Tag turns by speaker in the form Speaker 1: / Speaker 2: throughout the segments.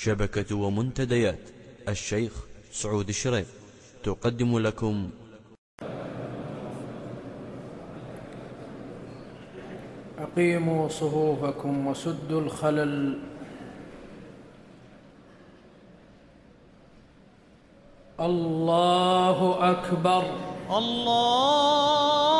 Speaker 1: شبكة ومنتديات. الشيخ سعود الشريف تقدم لكم.
Speaker 2: أقيموا صفوفكم وسدوا الخلل. الله أكبر.
Speaker 3: الله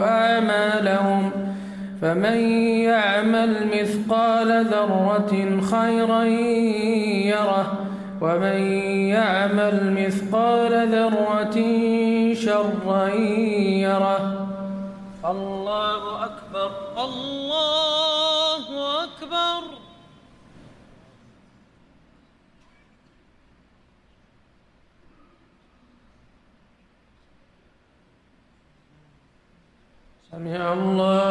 Speaker 2: فمن يعمل مثقال ذرة خيرا يره ومن يعمل مثقال ذرة شرا يره. الله أكبر
Speaker 3: الله أكبر.
Speaker 2: سمع الله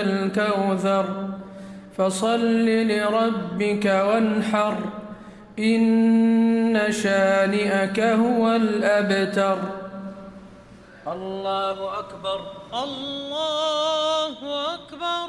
Speaker 2: الكوثر. فصل لربك وانحر إن شانئك هو الأبتر. الله أكبر
Speaker 3: الله أكبر